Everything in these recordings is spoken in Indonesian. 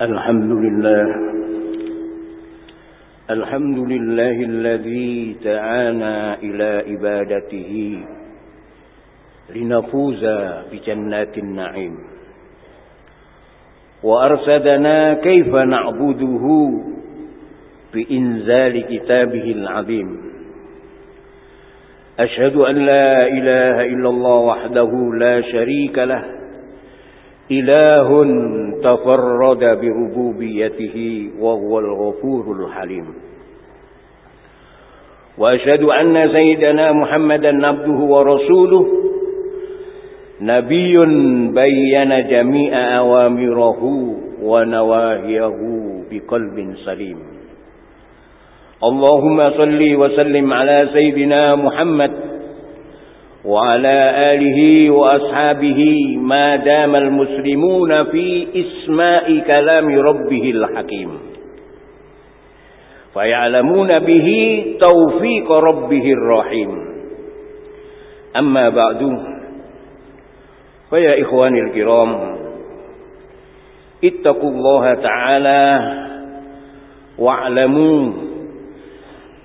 الحمد لله. الحمد لله الذي دعانا إلى عبادته لنفوز بجنات النعيم. وأرشدنا كيف نعبده بإنزال كتابه العظيم. أشهد أن لا إله إلا الله وحده لا شريك له إله تفرد بربوبيته وهو الغفور الحليم. وأشهد أن سيدنا محمدا عبده ورسوله نبي بين جميع أوامره ونواهيه بقلب سليم. اللهم صل وسلم على سيدنا محمد وعلى آله وأصحابه ما دام المسلمون في إسماء كلام ربه الحكيم. فيعلمون به توفيق ربه الرحيم. أما بعد فيا إخواني الكرام اتقوا الله تعالى واعلموا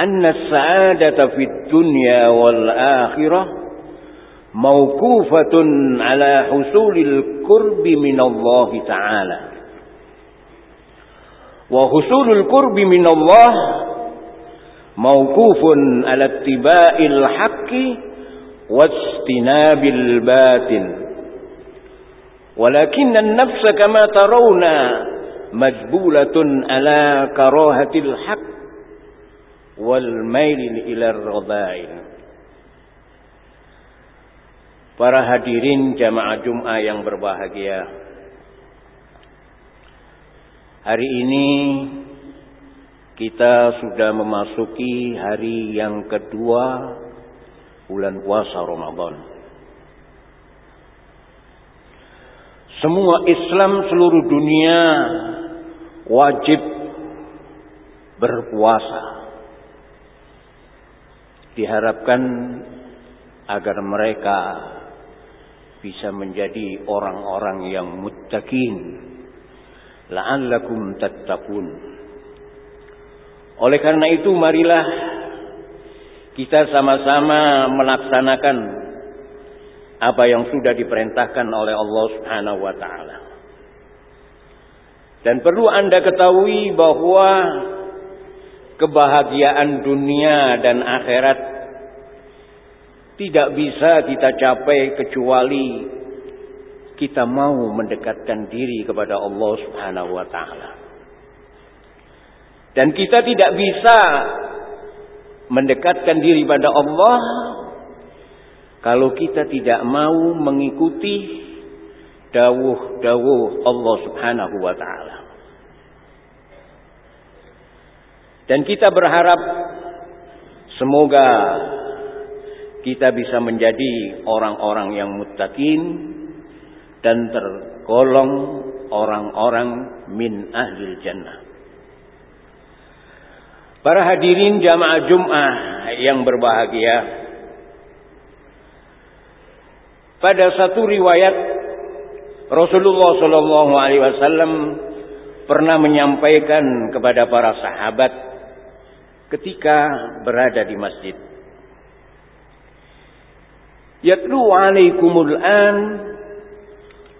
أن السعادة في الدنيا والآخرة موقوفة على حصول القرب من الله تعالى. وحصول القرب من الله موقوف على اتباع الحق واجتناب الباطل. ولكن النفس كما ترون مجبولة على كراهة الحق والميل إلى الرذائل Para hadirin jamaah Jum'ah yang berbahagia. Hari ini kita sudah memasuki hari yang kedua bulan puasa Ramadan. Semua Islam seluruh dunia wajib berpuasa. Diharapkan agar mereka bisa menjadi orang-orang yang muttaqin. La'allakum tattaqun. Oleh karena itu marilah kita sama-sama melaksanakan apa yang sudah diperintahkan oleh Allah Subhanahu wa taala. Dan perlu Anda ketahui bahwa kebahagiaan dunia dan akhirat tidak bisa kita capai kecuali kita mau mendekatkan diri kepada Allah Subhanahu wa taala. Dan kita tidak bisa mendekatkan diri pada Allah kalau kita tidak mau mengikuti dawuh-dawuh Allah Subhanahu wa taala. Dan kita berharap semoga kita bisa menjadi orang-orang yang muttaqin dan tergolong orang-orang min ahli jannah. Para hadirin jamaah Jum'ah yang berbahagia. Pada satu riwayat Rasulullah Shallallahu alaihi wasallam pernah menyampaikan kepada para sahabat ketika berada di masjid Yatlu alaikumul an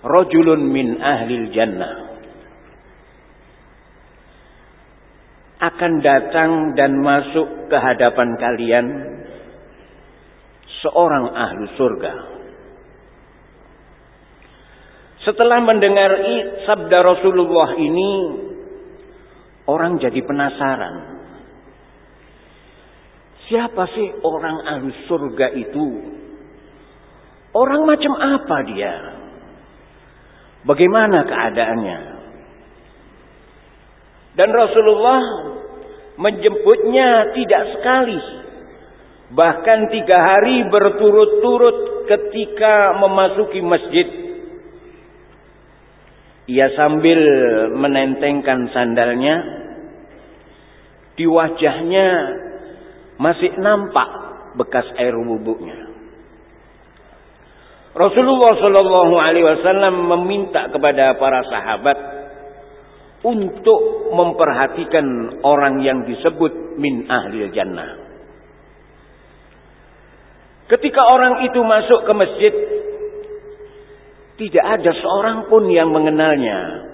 rajulun min ahlil jannah. Akan datang dan masuk ke hadapan kalian seorang ahlu surga. Setelah mendengar sabda Rasulullah ini, orang jadi penasaran. Siapa sih orang ahlu surga itu? Orang macam apa dia? Bagaimana keadaannya? Dan Rasulullah menjemputnya tidak sekali. Bahkan tiga hari berturut-turut ketika memasuki masjid. Ia sambil menentengkan sandalnya. Di wajahnya masih nampak bekas air wudhunya. Rasulullah Shallallahu Alaihi Wasallam meminta kepada para sahabat untuk memperhatikan orang yang disebut min ahli jannah. Ketika orang itu masuk ke masjid, tidak ada seorang pun yang mengenalnya.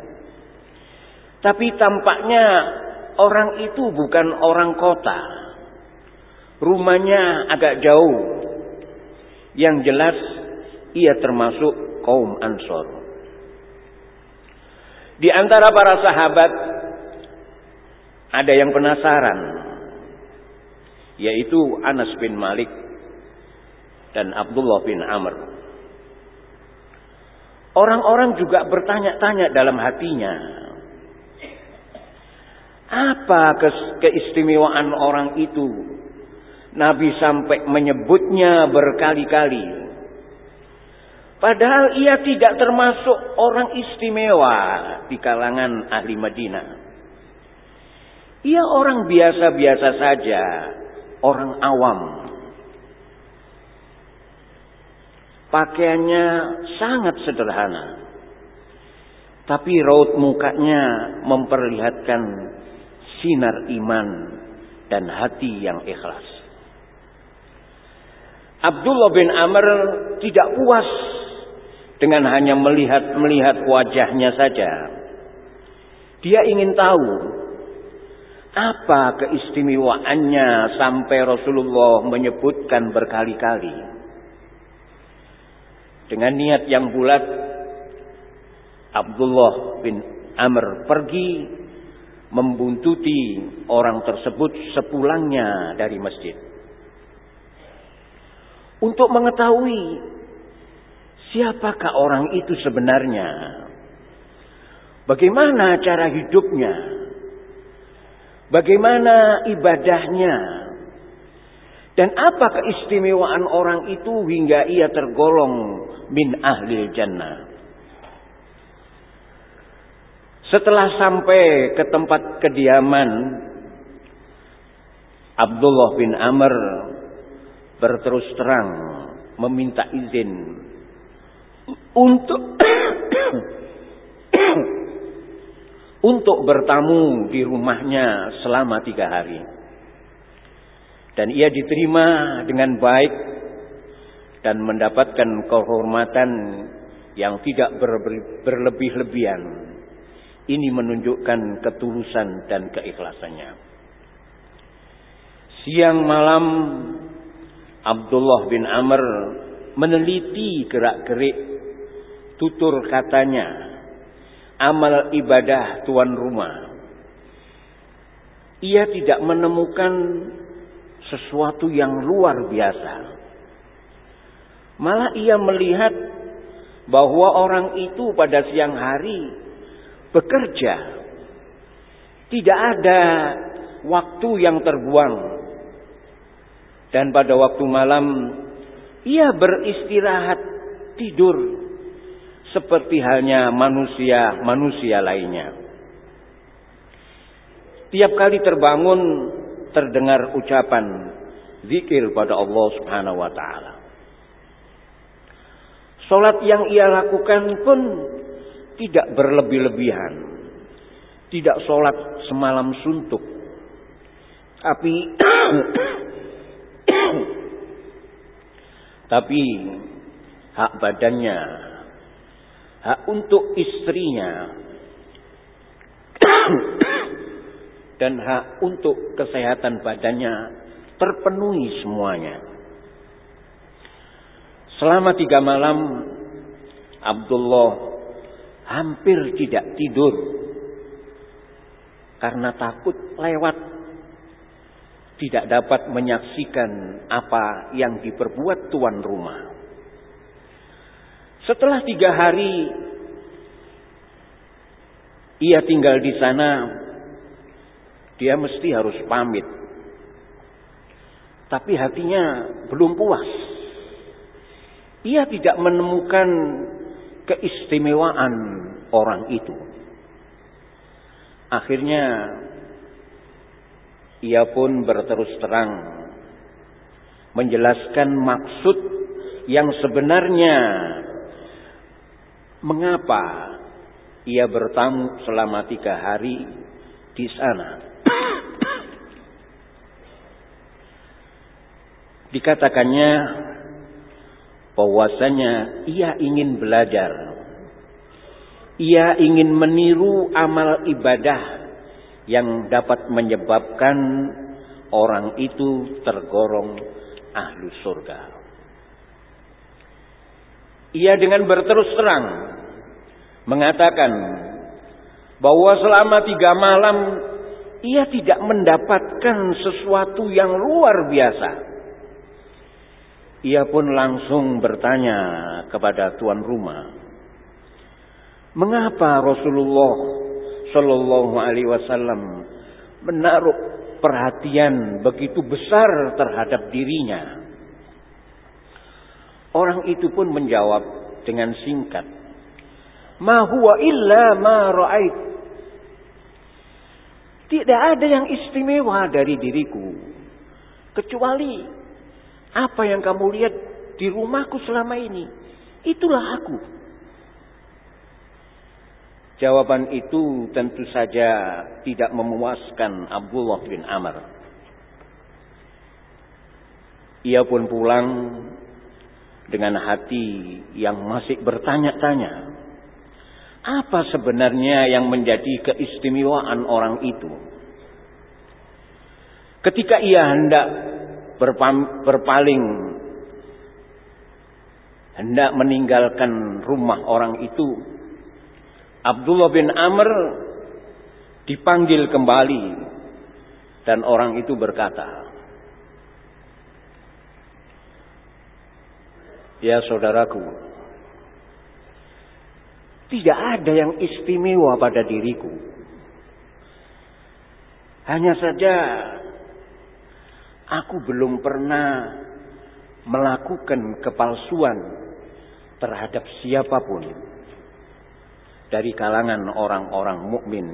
Tapi tampaknya orang itu bukan orang kota. Rumahnya agak jauh. Yang jelas ia termasuk kaum Ansor. Di antara para sahabat ada yang penasaran yaitu Anas bin Malik dan Abdullah bin Amr. Orang-orang juga bertanya-tanya dalam hatinya, apa keistimewaan orang itu? Nabi sampai menyebutnya berkali-kali. Padahal ia tidak termasuk orang istimewa di kalangan ahli Madinah. Ia orang biasa-biasa saja, orang awam. Pakaiannya sangat sederhana. Tapi raut mukanya memperlihatkan sinar iman dan hati yang ikhlas. Abdullah bin Amr tidak puas dengan hanya melihat-melihat wajahnya saja. Dia ingin tahu apa keistimewaannya sampai Rasulullah menyebutkan berkali-kali. Dengan niat yang bulat, Abdullah bin Amr pergi membuntuti orang tersebut sepulangnya dari masjid. Untuk mengetahui siapakah orang itu sebenarnya. Bagaimana cara hidupnya? Bagaimana ibadahnya? Dan apa keistimewaan orang itu hingga ia tergolong min ahli jannah? Setelah sampai ke tempat kediaman Abdullah bin Amr berterus terang meminta izin untuk untuk bertamu di rumahnya selama tiga hari. Dan ia diterima dengan baik dan mendapatkan kehormatan yang tidak berlebih-lebihan. Ini menunjukkan ketulusan dan keikhlasannya. Siang malam Abdullah bin Amr meneliti gerak-gerik tutur katanya amal ibadah tuan rumah. Ia tidak menemukan sesuatu yang luar biasa. Malah ia melihat bahwa orang itu pada siang hari bekerja. Tidak ada waktu yang terbuang. Dan pada waktu malam ia beristirahat tidur seperti halnya manusia-manusia lainnya. Tiap kali terbangun terdengar ucapan zikir pada Allah Subhanahu wa taala. Salat yang ia lakukan pun tidak berlebih-lebihan. Tidak sholat semalam suntuk. Tapi tapi hak badannya, hak untuk istrinya, dan hak untuk kesehatan badannya terpenuhi semuanya. Selama tiga malam, Abdullah hampir tidak tidur karena takut lewat tidak dapat menyaksikan apa yang diperbuat tuan rumah. Setelah tiga hari ia tinggal di sana, dia mesti harus pamit. Tapi hatinya belum puas. Ia tidak menemukan keistimewaan orang itu. Akhirnya ia pun berterus terang menjelaskan maksud yang sebenarnya mengapa ia bertamu selama tiga hari di sana. Dikatakannya bahwasanya ia ingin belajar. Ia ingin meniru amal ibadah yang dapat menyebabkan orang itu tergolong ahlu surga. Ia dengan berterus terang mengatakan bahwa selama tiga malam ia tidak mendapatkan sesuatu yang luar biasa. Ia pun langsung bertanya kepada tuan rumah, mengapa Rasulullah Shallallahu Alaihi Wasallam menaruh perhatian begitu besar terhadap dirinya? Orang itu pun menjawab dengan singkat, Ma huwa illa ma ra'ait. Tidak ada yang istimewa dari diriku. Kecuali apa yang kamu lihat di rumahku selama ini. Itulah aku. Jawaban itu tentu saja tidak memuaskan Abdullah bin Amr. Ia pun pulang dengan hati yang masih bertanya-tanya. Apa sebenarnya yang menjadi keistimewaan orang itu? Ketika ia hendak berpaling, hendak meninggalkan rumah orang itu, Abdullah bin Amr dipanggil kembali dan orang itu berkata, Ya saudaraku, tidak ada yang istimewa pada diriku. Hanya saja aku belum pernah melakukan kepalsuan terhadap siapa pun dari kalangan orang-orang mukmin.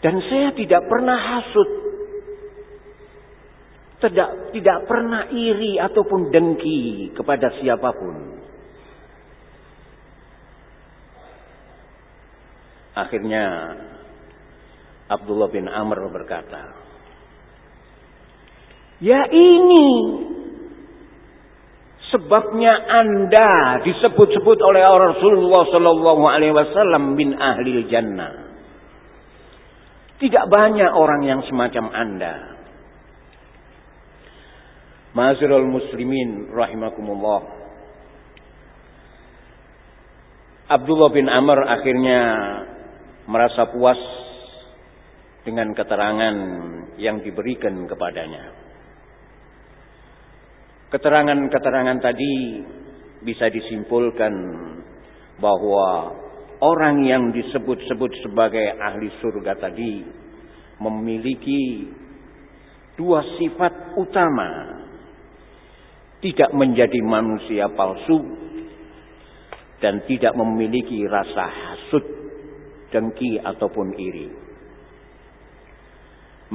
Dan saya tidak pernah hasut. Tidak, tidak pernah iri ataupun dengki kepada siapa pun. Akhirnya Abdullah bin Amr berkata, Ya ini sebabnya Anda disebut-sebut oleh Rasulullah Sallallahu Alaihi Wasallam bin ahli jannah. Tidak banyak orang yang semacam Anda. Mazirul muslimin rahimakumullah. Abdullah bin Amr akhirnya merasa puas dengan keterangan yang diberikan kepadanya. Keterangan-keterangan tadi bisa disimpulkan bahwa orang yang disebut-sebut sebagai ahli surga tadi memiliki dua sifat utama. Tidak menjadi manusia palsu dan tidak memiliki rasa hasut dengki ataupun iri.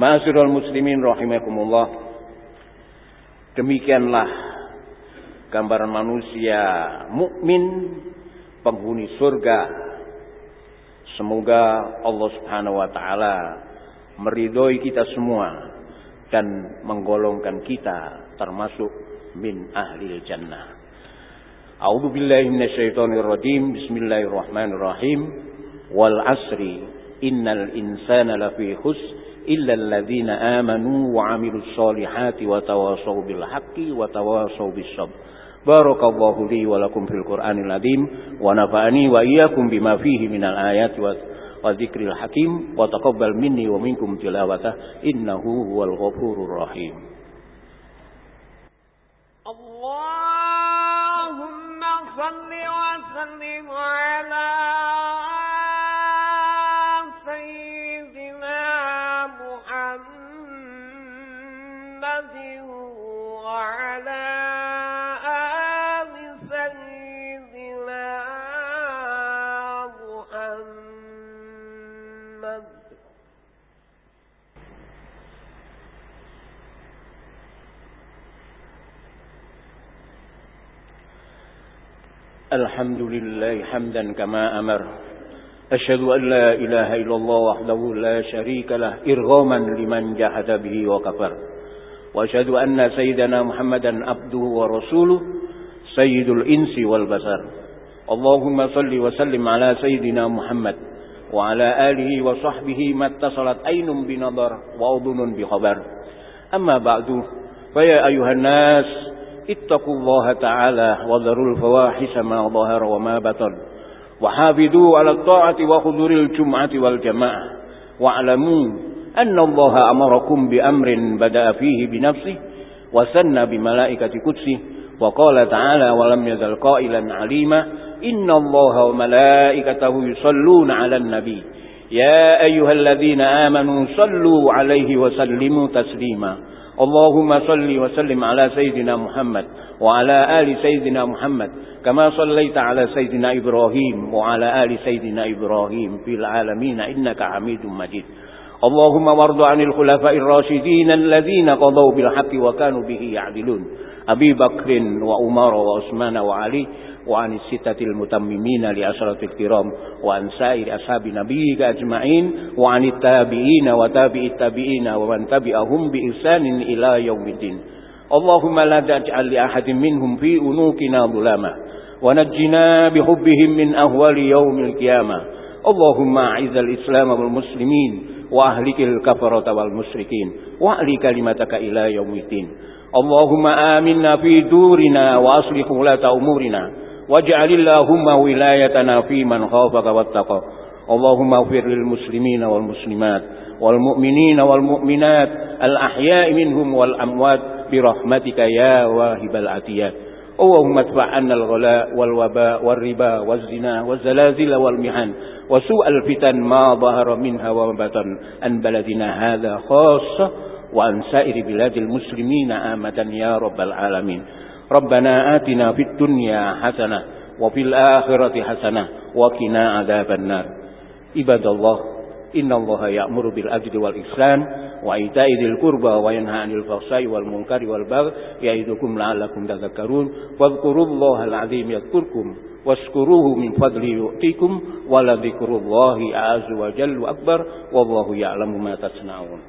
Ma'asirul muslimin rahimakumullah. Demikianlah gambaran manusia mukmin penghuni surga. Semoga Allah Subhanahu wa taala meridhoi kita semua dan menggolongkan kita termasuk min ahli jannah. A'udzu billahi minasyaitonir rajim. Bismillahirrahmanirrahim والعسر إن الإنسان لفي خس إلا الذين آمنوا وعملوا الصالحات وتواصوا بالحق وتواصوا بالصبر. بارك الله لي ولكم في القرآن العظيم ونفعني وإياكم بما فيه من الآيات وذكر الحكيم. وتقبل مني ومنكم تلاوته. إنه هو الغفور الرحيم. اللهم صل وسلم على الحمد لله حمدا كما أمر. أشهد أن لا إله إلا الله وحده لا شريك له إرغاما لمن جحد به وكفر. وأشهد أن سيدنا محمدا عبده ورسوله سيد الإنس والبشر. اللهم صل وسلم على سيدنا محمد وعلى آله وصحبه ما اتصلت عين بنظر وأذن بخبر. أما بعد فيا أيها الناس اتقوا الله تعالى وذروا الفواحش ما ظهر وما بطن وحافظوا على الطاعة وحضور الجمعة والجماعة واعلموا أن الله أمركم بأمر بدأ فيه بنفسه وسن بملائكة قدسه وقال تعالى ولم يزل قائلا عليما إن الله وملائكته يصلون على النبي يا أيها الذين آمنوا صلوا عليه وسلموا تسليما اللهم صل وسلم على سيدنا محمد وعلى آل سيدنا محمد كما صليت على سيدنا إبراهيم وعلى آل سيدنا إبراهيم في العالمين إنك حميد مجيد. اللهم وارض عن الخلفاء الراشدين الذين قضوا بالحق وكانوا به يعدلون. أبي بكر وعمر وعثمان وعلي وعن الستة المتممين لأشرة الكرام وعن سائر أصحاب نبيك أجمعين وعن التابعين وتابع التابعين ومن تبعهم بإحسان إلى يوم الدين. اللهم لا تجعل لأحد منهم في أنوكنا ظلاما ونجنا بحبهم من أهوال يوم القيامة. اللهم أعز الإسلام والمسلمين وأهلك الكفرة والمشركين وأهل كلمتك إلى يوم الدين. اللهم آمنا في دورنا وأصلح ولاة أمورنا. واجعل اللهم ولايتنا في من خافك واتقى. اللهم اغفر للمسلمين والمسلمات والمؤمنين والمؤمنات الأحياء منهم والأموات برحمتك يا واهب العتيات اللهم ادفع عنا الغلاء والوباء والربا والزنا والزلازل والمحن وسوء الفتن ما ظهر منها وما بطن عن بلدنا هذا خاصة وعن سائر بلاد المسلمين آمة يا رب العالمين. ربنا آتنا في الدنيا حسنة وفي الآخرة حسنة وقنا عذاب النار. عباد الله إن الله يأمر بالعدل والإحسان وإيتاء ذي القربى وينهى عن الفحشاء والمنكر والبغي يعظكم لعلكم تذكرون. واذكروا الله العظيم يذكركم واشكروه من فضله يؤتيكم ولذكر الله أعز وجل أكبر والله يعلم ما تصنعون.